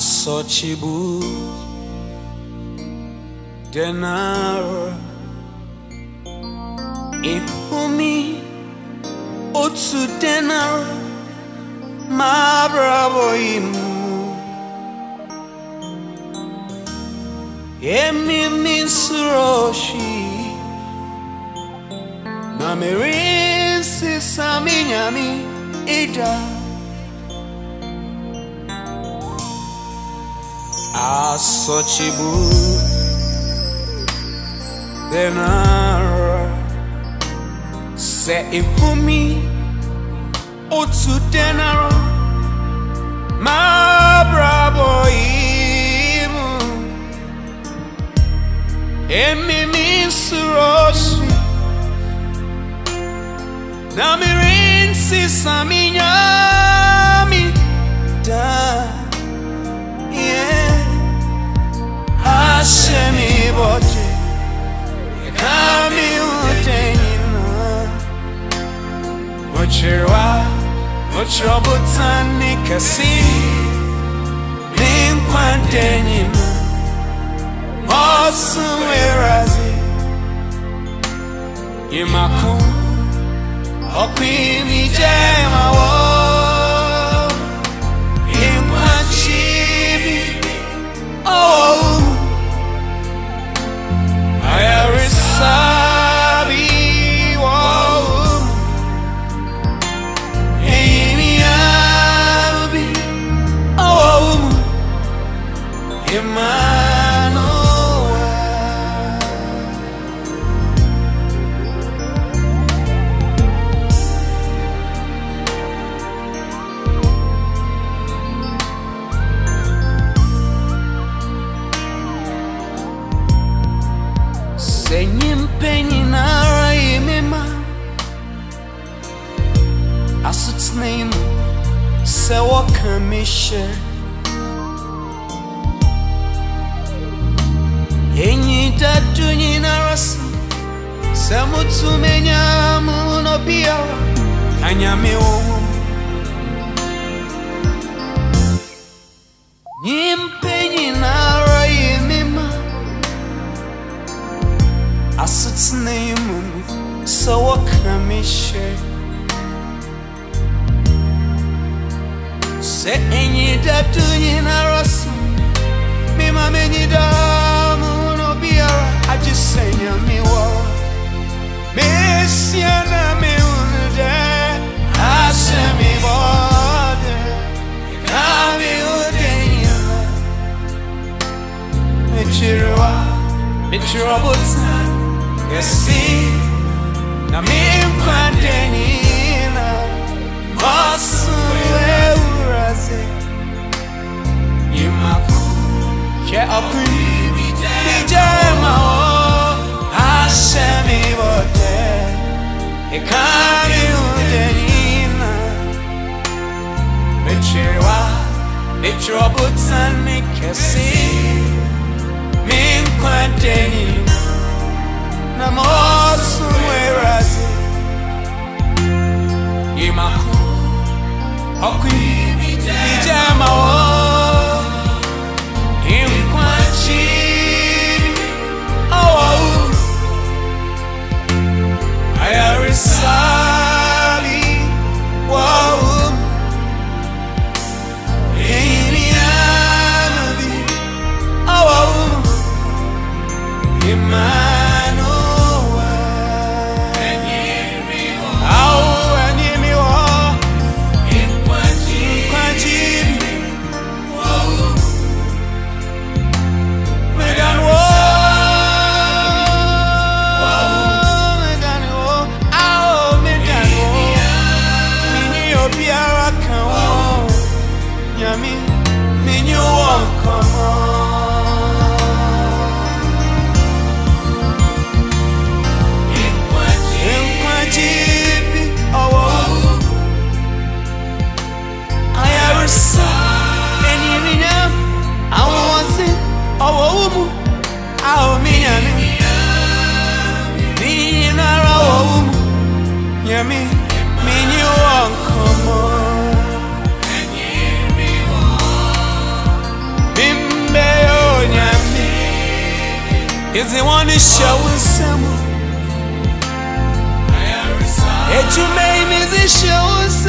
Asochibu Denara Ifumi Otu Denara Ma bravo imu Emi minsuroshi Na mirinsi saminyami ida Asochibu Denara Se ifumi Otu denara Ma bravo imu. Emi minsuroshi Na mirinsi saminyami Mochirwa Mochirobutani kasi. Ninkwantenina Mosuwerazi Imaku Okwimi jema wo Inkwanchibi Asutnemu Sewa kamishe Enyi dadu nyina rasa Semutu menya muno bia Kanyame wowo Nyimpe nyina ra imema Asutnemu Sewa kamishe Se enyi dadu nyina rasa Mima menyi damu no biara Ajisenya miwa Mesiana me unde Asemi bode Kami udenya Michirwa Michirwa buta Yesi. Na Ekani udenina Michirwa Michirwa butani kesi. Minkwandenina Namosu hear me? Me and you won't come on. Is the one show shows some? It you made me shows.